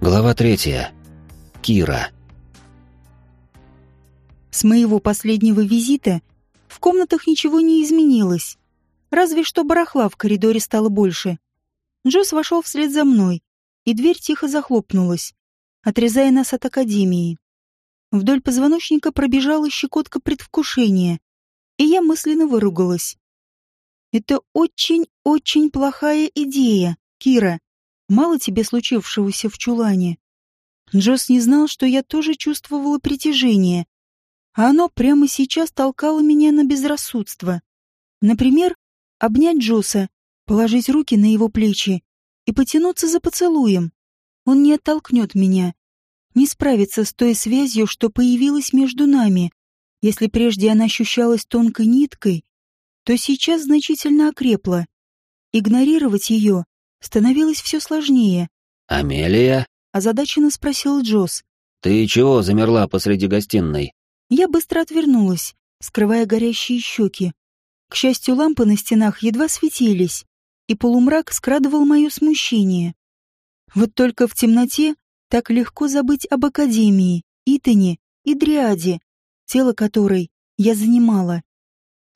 Глава третья. Кира. С моего последнего визита в комнатах ничего не изменилось. Разве что барахла в коридоре стало больше. Джосс вошел вслед за мной, и дверь тихо захлопнулась, отрезая нас от академии. Вдоль позвоночника пробежала щекотка предвкушения, и я мысленно выругалась. Это очень-очень плохая идея, Кира. Мало тебе случившегося в чулане. Джосс не знал, что я тоже чувствовала притяжение, а оно прямо сейчас толкало меня на безрассудство. Например, обнять Джосса, положить руки на его плечи и потянуться за поцелуем. Он не оттолкнет меня, не справится с той связью, что появилась между нами. Если прежде она ощущалась тонкой ниткой, то сейчас значительно окрепла. Игнорировать ее становилось все сложнее. «Амелия?» — озадаченно спросил Джосс. «Ты чего замерла посреди гостиной?» Я быстро отвернулась, скрывая горящие щеки. К счастью, лампы на стенах едва светились, и полумрак скрадывал мое смущение. Вот только в темноте так легко забыть об Академии, Итане и Дриаде, тело которой я занимала.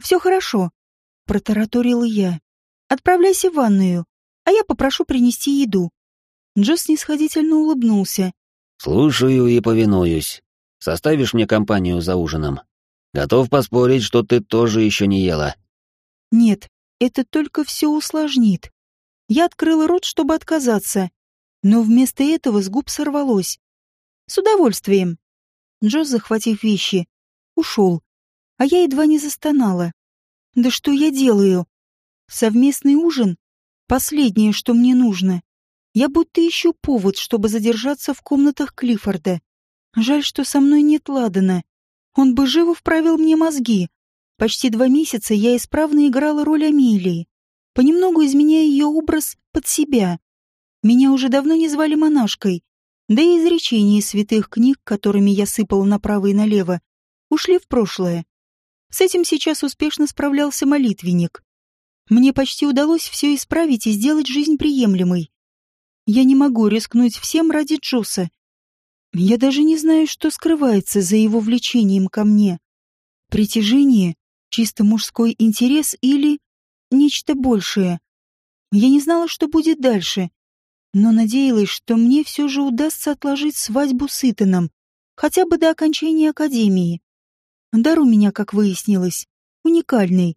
«Все хорошо», — протараторила я. «Отправляйся в ванную, а я попрошу принести еду». Джо снисходительно улыбнулся. «Слушаю и повинуюсь. Составишь мне компанию за ужином? Готов поспорить, что ты тоже еще не ела». «Нет, это только все усложнит». Я открыла рот, чтобы отказаться, но вместо этого с губ сорвалось. «С удовольствием». Джо, захватив вещи, ушел, а я едва не застонала. «Да что я делаю? Совместный ужин — последнее, что мне нужно. Я будто ищу повод, чтобы задержаться в комнатах Клиффорда. Жаль, что со мной нет Ладана. Он бы живо вправил мне мозги. Почти два месяца я исправно играла роль Амелии, понемногу изменяя ее образ под себя. Меня уже давно не звали монашкой, да и изречения святых книг, которыми я сыпала направо и налево, ушли в прошлое. С этим сейчас успешно справлялся молитвенник. Мне почти удалось все исправить и сделать жизнь приемлемой. Я не могу рискнуть всем ради Джоса. Я даже не знаю, что скрывается за его влечением ко мне. Притяжение, чисто мужской интерес или нечто большее. Я не знала, что будет дальше, но надеялась, что мне все же удастся отложить свадьбу с Итаном, хотя бы до окончания академии. Дар у меня, как выяснилось, уникальный,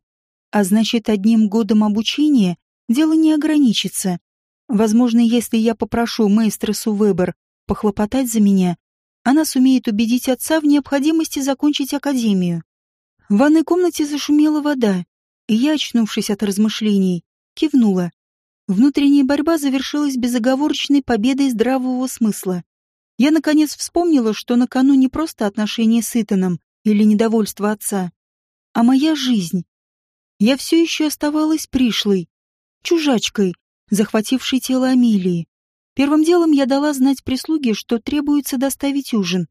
а значит, одним годом обучения дело не ограничится. Возможно, если я попрошу мейстресу Вебер похлопотать за меня, она сумеет убедить отца в необходимости закончить академию. В ванной комнате зашумела вода, и я, очнувшись от размышлений, кивнула. Внутренняя борьба завершилась безоговорочной победой здравого смысла. Я, наконец, вспомнила, что на кону не просто отношения с Итаном или недовольство отца, а моя жизнь. Я все еще оставалась пришлой, чужачкой, захватившей тело Амелии. Первым делом я дала знать прислуге, что требуется доставить ужин.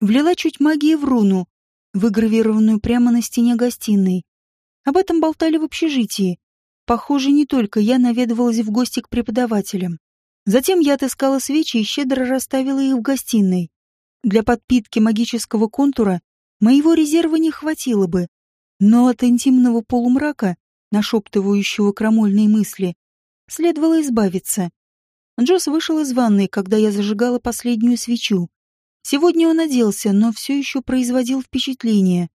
Влила чуть магии в руну, выгравированную прямо на стене гостиной. Об этом болтали в общежитии. Похоже, не только я наведывалась в гости к преподавателям. Затем я отыскала свечи и щедро расставила их в гостиной. Для подпитки магического контура моего резерва не хватило бы. Но от интимного полумрака, нашептывающего крамольные мысли, следовало избавиться. Джосс вышел из ванной, когда я зажигала последнюю свечу. Сегодня он оделся, но все еще производил впечатление.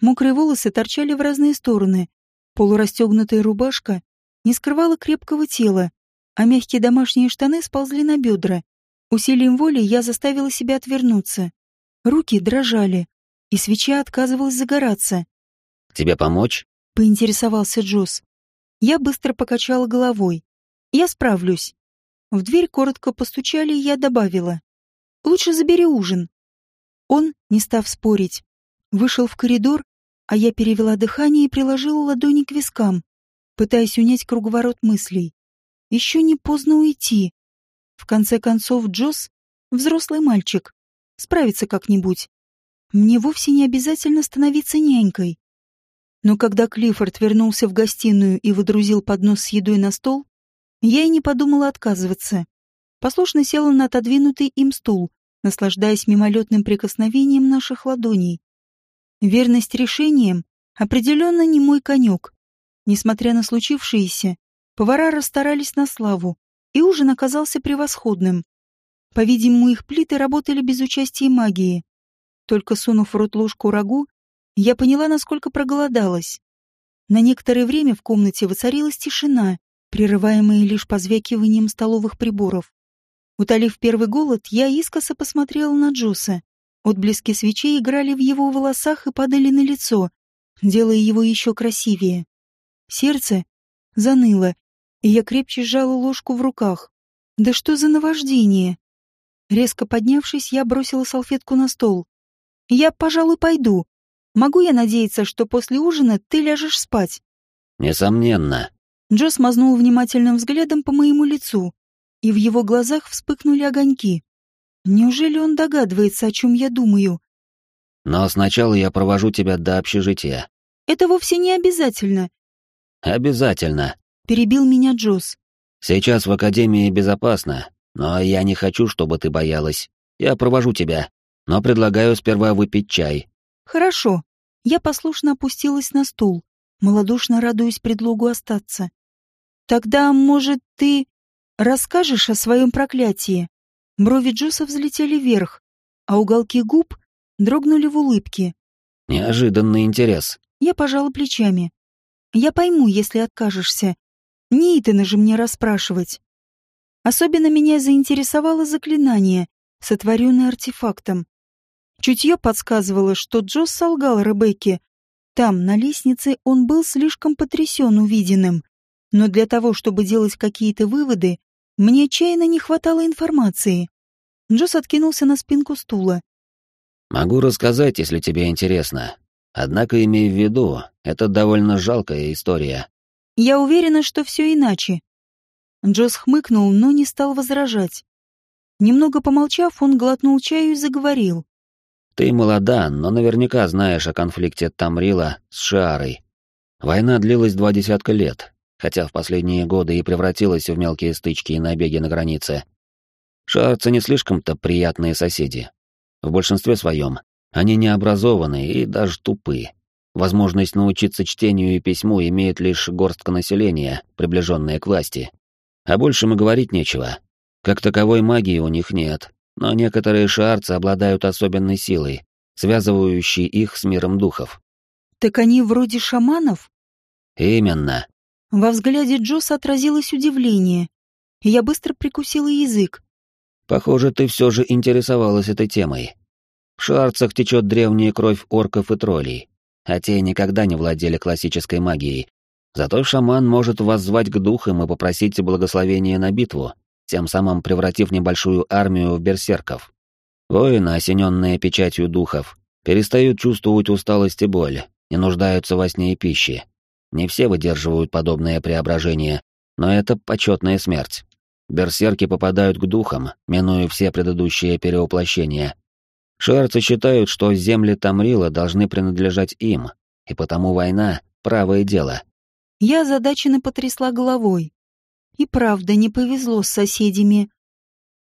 Мокрые волосы торчали в разные стороны. Полурастегнутая рубашка не скрывала крепкого тела, а мягкие домашние штаны сползли на бедра. Усилием воли я заставила себя отвернуться. Руки дрожали, и свеча отказывалась загораться. «Тебе помочь?» — поинтересовался Джосс. Я быстро покачала головой. «Я справлюсь». В дверь коротко постучали, и я добавила. «Лучше забери ужин». Он, не став спорить, вышел в коридор, а я перевела дыхание и приложила ладони к вискам, пытаясь унять круговорот мыслей. Еще не поздно уйти. В конце концов, Джосс — взрослый мальчик. Справится как-нибудь. Мне вовсе не обязательно становиться нянькой. Но когда Клиффорд вернулся в гостиную и выдрузил поднос с едой на стол, я и не подумала отказываться. послушно села на отодвинутый им стул, наслаждаясь мимолетным прикосновением наших ладоней. Верность решениям определенно не мой конек. Несмотря на случившееся, повара расстарались на славу, и ужин оказался превосходным. По-видимому, их плиты работали без участия магии. Только сунув в рот ложку рагу, я поняла, насколько проголодалась. На некоторое время в комнате воцарилась тишина, прерываемая лишь позвякиванием столовых приборов. Утолив первый голод, я искоса посмотрела на Джуса. Отблески свечей играли в его волосах и падали на лицо, делая его еще красивее. Сердце заныло, и я крепче сжала ложку в руках. Да что за наваждение? Резко поднявшись, я бросила салфетку на стол. «Я, пожалуй, пойду. Могу я надеяться, что после ужина ты ляжешь спать?» «Несомненно». Джо смазнул внимательным взглядом по моему лицу, и в его глазах вспыхнули огоньки. Неужели он догадывается, о чем я думаю? «Но сначала я провожу тебя до общежития». «Это вовсе не обязательно». «Обязательно», — перебил меня Джос. «Сейчас в Академии безопасно, но я не хочу, чтобы ты боялась. Я провожу тебя, но предлагаю сперва выпить чай». «Хорошо». Я послушно опустилась на стул, малодушно радуясь предлогу остаться. «Тогда, может, ты расскажешь о своем проклятии?» Брови Джоса взлетели вверх, а уголки губ дрогнули в улыбке. «Неожиданный интерес». Я пожала плечами. «Я пойму, если откажешься. Не Итана же мне расспрашивать». Особенно меня заинтересовало заклинание, сотворенное артефактом. Чутье подсказывало, что Джос солгал Ребекке. Там, на лестнице, он был слишком потрясен увиденным. Но для того, чтобы делать какие-то выводы, мне отчаянно не хватало информации. Джос откинулся на спинку стула. «Могу рассказать, если тебе интересно. Однако имей в виду, это довольно жалкая история». «Я уверена, что все иначе», Джос хмыкнул, но не стал возражать. Немного помолчав, он глотнул чаю и заговорил. «Ты молода, но наверняка знаешь о конфликте Тамрила с Шиарой. Война длилась два десятка лет, хотя в последние годы и превратилась в мелкие стычки и набеги на границе. Шиарцы не слишком-то приятные соседи. В большинстве своем они необразованные и даже тупы. Возможность научиться чтению и письму имеет лишь горстка населения, приближенная к власти. А больше мы говорить нечего. Как таковой магии у них нет, но некоторые шарцы обладают особенной силой, связывающей их с миром духов. Так они вроде шаманов? Именно. Во взгляде Джоса отразилось удивление. Я быстро прикусила язык. Похоже, ты все же интересовалась этой темой. В шарцах течет древняя кровь орков и троллей, а те никогда не владели классической магией, Зато шаман может воззвать к духам и попросить благословения на битву, тем самым превратив небольшую армию в берсерков. Воины, осененные печатью духов, перестают чувствовать усталость и боль, не нуждаются во сне и пище. Не все выдерживают подобное преображение, но это почетная смерть. Берсерки попадают к духам, минуя все предыдущие перевоплощения. Шарцы считают, что земли Тамрила должны принадлежать им, и потому война — правое дело. Я озадаченно потрясла головой. И правда, не повезло с соседями.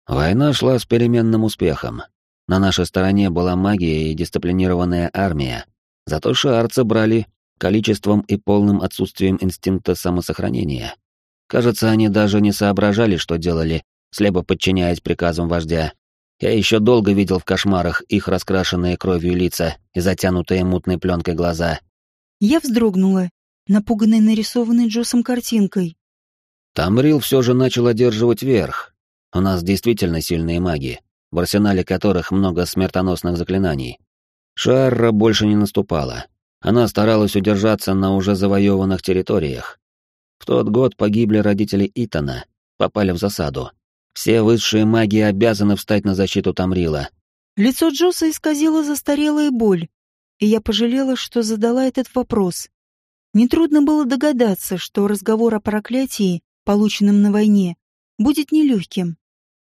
Война шла с переменным успехом. На нашей стороне была магия и дисциплинированная армия. Зато шаарцы брали количеством и полным отсутствием инстинкта самосохранения. Кажется, они даже не соображали, что делали, слепо подчиняясь приказам вождя. Я еще долго видел в кошмарах их раскрашенные кровью лица и затянутые мутной пленкой глаза. Я вздрогнула напуганный нарисованной Джосом картинкой. Тамрил все же начал одерживать верх. У нас действительно сильные маги, в арсенале которых много смертоносных заклинаний. Шарра больше не наступала. Она старалась удержаться на уже завоеванных территориях. В тот год погибли родители Итана, попали в засаду. Все высшие маги обязаны встать на защиту Тамрила. Лицо Джоса исказило застарелая боль, и я пожалела, что задала этот вопрос. Нетрудно было догадаться, что разговор о проклятии, полученном на войне, будет нелегким.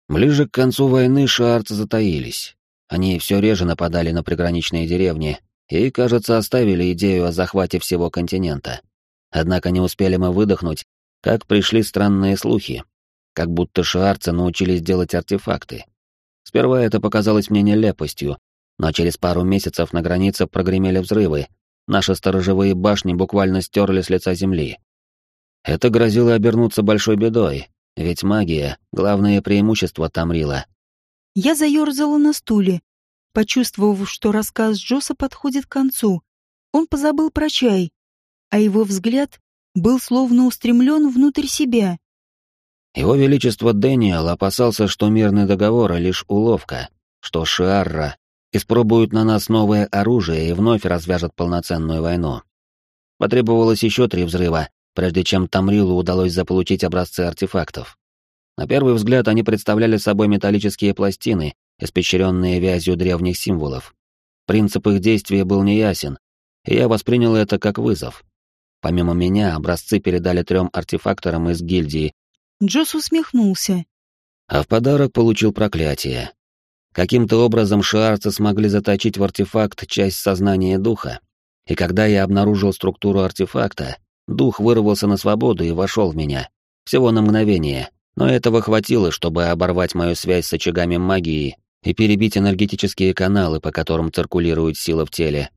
Ближе к концу войны шаарцы затаились. Они все реже нападали на приграничные деревни и, кажется, оставили идею о захвате всего континента. Однако не успели мы выдохнуть, как пришли странные слухи. как будто шиарцы научились делать артефакты. Сперва это показалось мне нелепостью, но через пару месяцев на границе прогремели взрывы, наши сторожевые башни буквально стерли с лица земли. Это грозило обернуться большой бедой, ведь магия — главное преимущество Тамрила. Я заерзала на стуле, почувствовав, что рассказ Джоса подходит к концу. Он позабыл про чай, а его взгляд был словно устремлен внутрь себя. Его Величество Дэниел опасался, что мирный договор — лишь уловка, что Шиарра испробуют на нас новое оружие и вновь развяжут полноценную войну. Потребовалось еще три взрыва, прежде чем Тамрилу удалось заполучить образцы артефактов. На первый взгляд они представляли собой металлические пластины, испещренные вязью древних символов. Принцип их действия был неясен, и я воспринял это как вызов. Помимо меня, образцы передали трем артефакторам из гильдии. Джос усмехнулся. А в подарок получил проклятие. Каким-то образом шиарцы смогли заточить в артефакт часть сознания духа. И когда я обнаружил структуру артефакта, дух вырвался на свободу и вошел в меня. Всего на мгновение. Но этого хватило, чтобы оборвать мою связь с очагами магии и перебить энергетические каналы, по которым циркулирует сила в теле.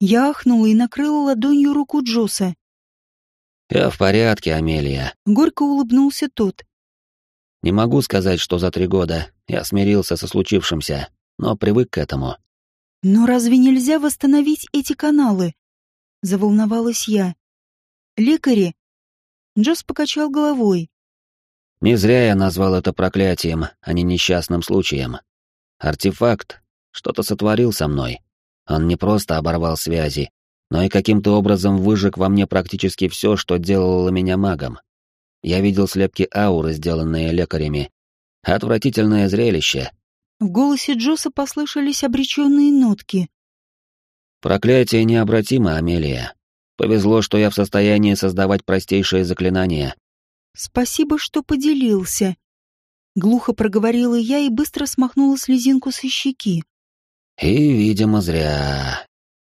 Я ахнула и накрыла ладонью руку Джоса. «Я в порядке, Амелия», — горько улыбнулся тот. «Не могу сказать, что за три года я смирился со случившимся, но привык к этому». «Но разве нельзя восстановить эти каналы?» — заволновалась я. «Лекари?» Джос покачал головой. «Не зря я назвал это проклятием, а не несчастным случаем. Артефакт что-то сотворил со мной. Он не просто оборвал связи, но и каким-то образом выжег во мне практически все, что делало меня магом. Я видел слепки ауры, сделанные лекарями. Отвратительное зрелище. В голосе Джоса послышались обреченные нотки. Проклятие необратимо, Амелия. Повезло, что я в состоянии создавать простейшие заклинания. Спасибо, что поделился. Глухо проговорила я и быстро смахнула слезинку со щеки. И, видимо, зря.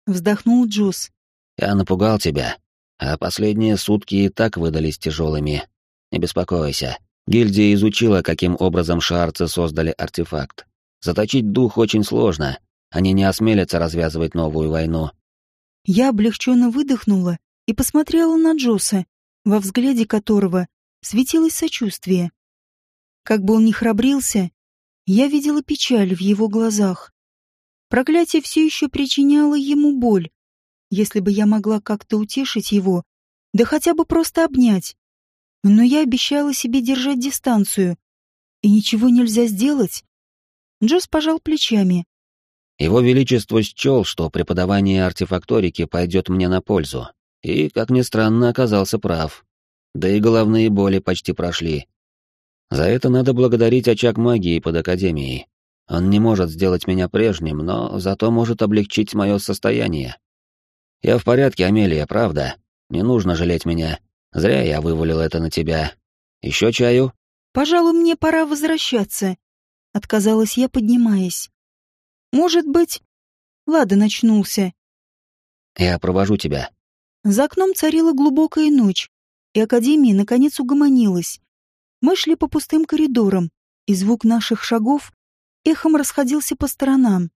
Вздохнул Джус. Я напугал тебя, а последние сутки и так выдались тяжелыми. Не беспокойся. Гильдия изучила, каким образом шарцы создали артефакт. Заточить дух очень сложно. Они не осмелятся развязывать новую войну. Я облегченно выдохнула и посмотрела на Джоса, во взгляде которого светилось сочувствие. Как бы он ни храбрился, я видела печаль в его глазах. Проклятие все еще причиняло ему боль. Если бы я могла как-то утешить его, да хотя бы просто обнять. Но я обещала себе держать дистанцию. И ничего нельзя сделать. Джос пожал плечами. Его Величество счел, что преподавание артефакторики пойдет мне на пользу. И, как ни странно, оказался прав. Да и головные боли почти прошли. За это надо благодарить очаг магии под Академией. Он не может сделать меня прежним, но зато может облегчить мое состояние. Я в порядке, Амелия, правда. Не нужно жалеть меня. Зря я вывалил это на тебя. Еще чаю? Пожалуй, мне пора возвращаться. Отказалась я, поднимаясь. Может быть... Лада начнулся. Я провожу тебя. За окном царила глубокая ночь, и Академия наконец угомонилась. Мы шли по пустым коридорам, и звук наших шагов эхом расходился по сторонам.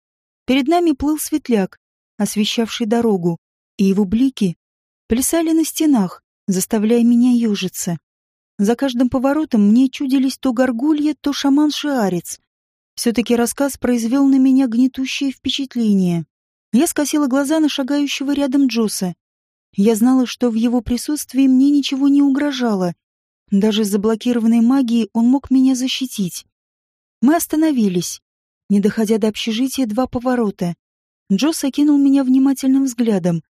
Перед нами плыл светляк, освещавший дорогу, и его блики плясали на стенах, заставляя меня ежиться. За каждым поворотом мне чудились то горгулья, то шаман-шиарец. Все-таки рассказ произвел на меня гнетущее впечатление. Я скосила глаза на шагающего рядом Джоса. Я знала, что в его присутствии мне ничего не угрожало. Даже с заблокированной магией он мог меня защитить. Мы остановились. Не доходя до общежития, два поворота. Джос окинул меня внимательным взглядом.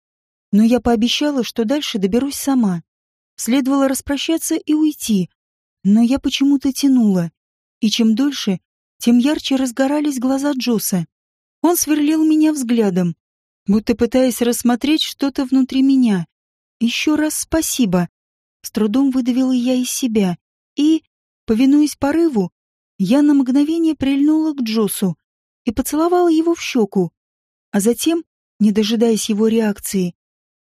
Но я пообещала, что дальше доберусь сама. Следовало распрощаться и уйти. Но я почему-то тянула. И чем дольше, тем ярче разгорались глаза Джоса. Он сверлил меня взглядом, будто пытаясь рассмотреть что-то внутри меня. «Еще раз спасибо!» С трудом выдавила я из себя. И, повинуясь порыву, я на мгновение прильнула к Джосу и поцеловала его в щеку, а затем, не дожидаясь его реакции,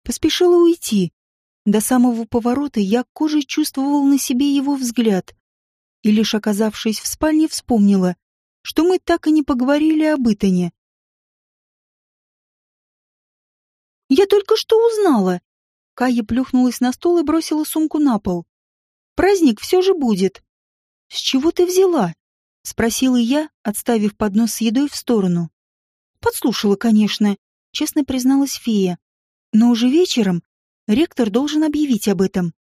поспешила уйти. До самого поворота я кожей чувствовал на себе его взгляд. И лишь оказавшись в спальне, вспомнила, что мы так и не поговорили об Итане. «Я только что узнала!» Кая плюхнулась на стол и бросила сумку на пол. «Праздник все же будет!» «С чего ты взяла?» — спросила я, отставив поднос с едой в сторону. «Подслушала, конечно», — честно призналась фея. «Но уже вечером ректор должен объявить об этом».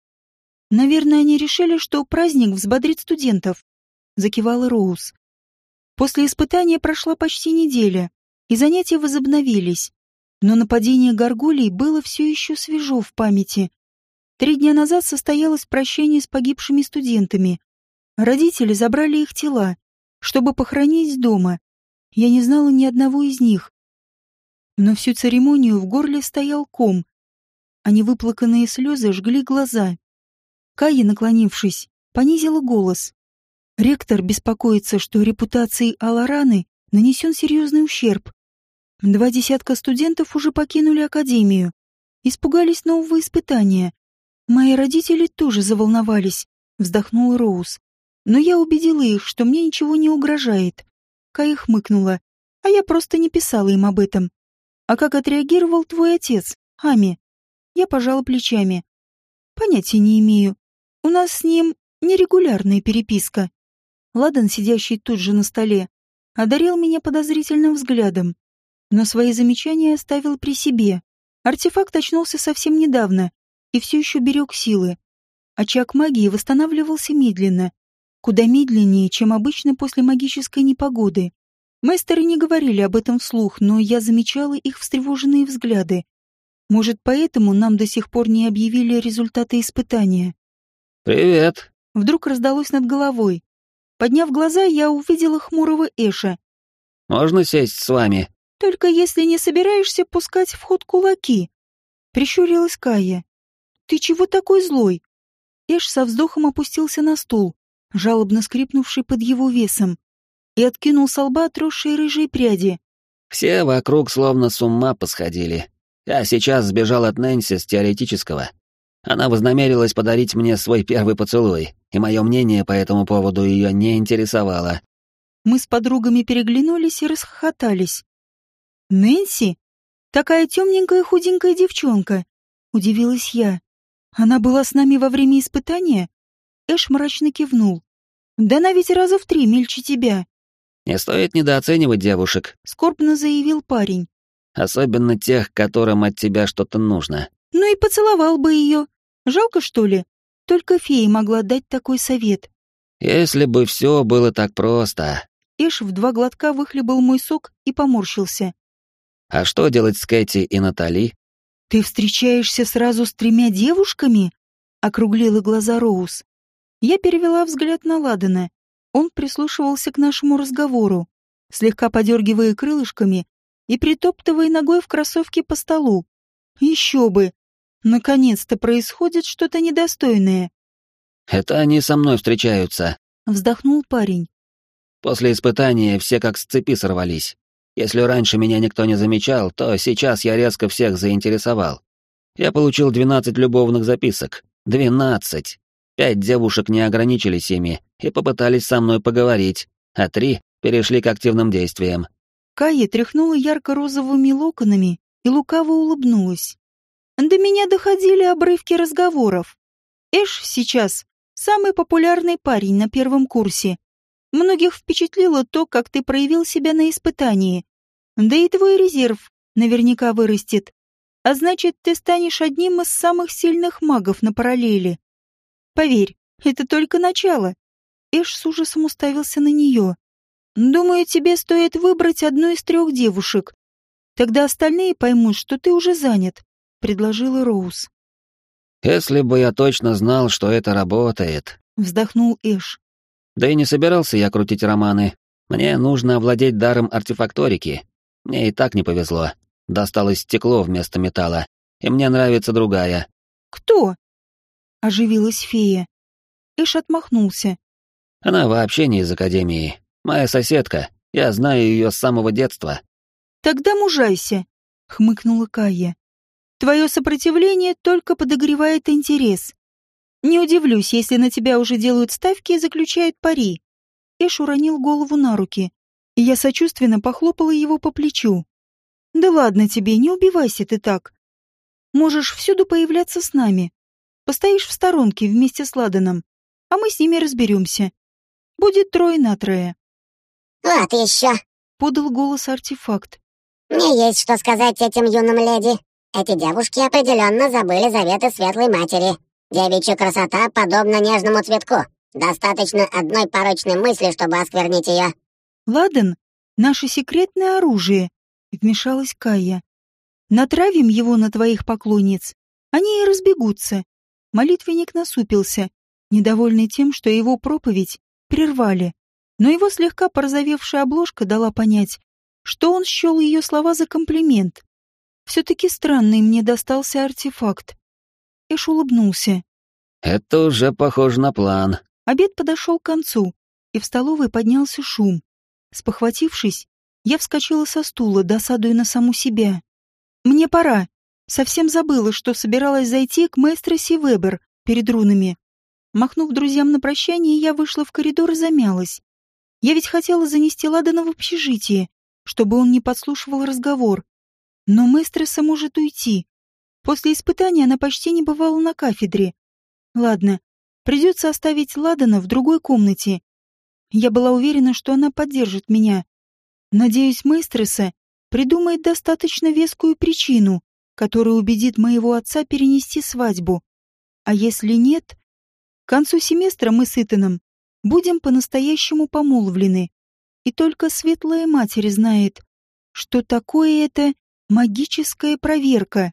«Наверное, они решили, что праздник взбодрит студентов», — закивала Роуз. После испытания прошла почти неделя, и занятия возобновились. Но нападение горгулей было все еще свежо в памяти. Три дня назад состоялось прощение с погибшими студентами. Родители забрали их тела, чтобы похоронить дома. Я не знала ни одного из них. Но всю церемонию в горле стоял ком, а невыплаканные слезы жгли глаза. Кая, наклонившись, понизила голос. Ректор беспокоится, что репутации Алараны нанесен серьезный ущерб. Два десятка студентов уже покинули академию. Испугались нового испытания. Мои родители тоже заволновались, вздохнула Роуз. Но я убедила их, что мне ничего не угрожает. Кая хмыкнула, а я просто не писала им об этом. А как отреагировал твой отец, Ами? Я пожала плечами. Понятия не имею. У нас с ним нерегулярная переписка. Ладан, сидящий тут же на столе, одарил меня подозрительным взглядом но свои замечания оставил при себе. Артефакт очнулся совсем недавно и все еще берег силы. Очаг магии восстанавливался медленно, куда медленнее, чем обычно после магической непогоды. Мастеры не говорили об этом вслух, но я замечала их встревоженные взгляды. Может, поэтому нам до сих пор не объявили результаты испытания. «Привет!» Вдруг раздалось над головой. Подняв глаза, я увидела хмурого Эша. «Можно сесть с вами?» Только если не собираешься пускать в ход кулаки. Прищурилась Кая. Ты чего такой злой? Эш со вздохом опустился на стул, жалобно скрипнувший под его весом, и откинул с лба отросшие рыжие пряди. Все вокруг словно с ума посходили. Я сейчас сбежал от Нэнси с теоретического. Она вознамерилась подарить мне свой первый поцелуй, и мое мнение по этому поводу ее не интересовало. Мы с подругами переглянулись и расхохотались. Нэнси? Такая темненькая худенькая девчонка. Удивилась я. Она была с нами во время испытания? Эш мрачно кивнул. Да она ведь раза в три мельче тебя. Не стоит недооценивать девушек, скорбно заявил парень. Особенно тех, которым от тебя что-то нужно. Ну и поцеловал бы ее. Жалко, что ли? Только фея могла дать такой совет. Если бы все было так просто. Эш в два глотка выхлебал мой сок и поморщился. А что делать с Кэти и Натали? Ты встречаешься сразу с тремя девушками? Округлила глаза Роуз. Я перевела взгляд на Ладана. Он прислушивался к нашему разговору, слегка подергивая крылышками и притоптывая ногой в кроссовке по столу. Еще бы! Наконец-то происходит что-то недостойное. Это они со мной встречаются. Вздохнул парень. После испытания все как с цепи сорвались. Если раньше меня никто не замечал, то сейчас я резко всех заинтересовал. Я получил 12 любовных записок. 12. Пять девушек не ограничились ими и попытались со мной поговорить, а три перешли к активным действиям. Кая тряхнула ярко-розовыми локонами и лукаво улыбнулась. До меня доходили обрывки разговоров. Эш сейчас самый популярный парень на первом курсе, Многих впечатлило то, как ты проявил себя на испытании. Да и твой резерв наверняка вырастет. А значит, ты станешь одним из самых сильных магов на параллели. Поверь, это только начало. Эш с ужасом уставился на нее. Думаю, тебе стоит выбрать одну из трех девушек. Тогда остальные поймут, что ты уже занят, предложила Роуз. Если бы я точно знал, что это работает, вздохнул Эш. Да и не собирался я крутить романы. Мне нужно овладеть даром артефакторики. Мне и так не повезло. Досталось стекло вместо металла. И мне нравится другая. «Кто?» — оживилась фея. Эш отмахнулся. Она вообще не из Академии. Моя соседка. Я знаю ее с самого детства. «Тогда мужайся», — хмыкнула Кая. «Твое сопротивление только подогревает интерес. Не удивлюсь, если на тебя уже делают ставки и заключают пари. Эш уронил голову на руки, и я сочувственно похлопала его по плечу. Да ладно тебе, не убивайся ты так. Можешь всюду появляться с нами. Постоишь в сторонке вместе с Ладаном, а мы с ними разберемся. Будет трое на трое. «Вот еще!» — подал голос артефакт. «Мне есть что сказать этим юным леди. Эти девушки определенно забыли заветы Светлой Матери. Девичья красота подобна нежному цветку. Достаточно одной порочной мысли, чтобы осквернить ее. Ладан — наше секретное оружие, вмешалась Кая. Натравим его на твоих поклонниц. Они и разбегутся. Молитвенник насупился, недовольный тем, что его проповедь прервали. Но его слегка порозовевшая обложка дала понять, что он счел ее слова за комплимент. Все-таки странный мне достался артефакт. Эш улыбнулся. «Это уже похоже на план». Обед подошел к концу, и в столовой поднялся шум. Спохватившись, я вскочила со стула, досадуя на саму себя. «Мне пора. Совсем забыла, что собиралась зайти к мэстросе Вебер перед рунами. Махнув друзьям на прощание, я вышла в коридор и замялась. Я ведь хотела занести Ладана в общежитие, чтобы он не подслушивал разговор. Но мэстреса может уйти, После испытания она почти не бывала на кафедре. Ладно, придется оставить Ладана в другой комнате. Я была уверена, что она поддержит меня. Надеюсь, Мейстреса придумает достаточно вескую причину, которая убедит моего отца перенести свадьбу. А если нет, к концу семестра мы с Итаном будем по-настоящему помолвлены. И только светлая матерь знает, что такое это магическая проверка.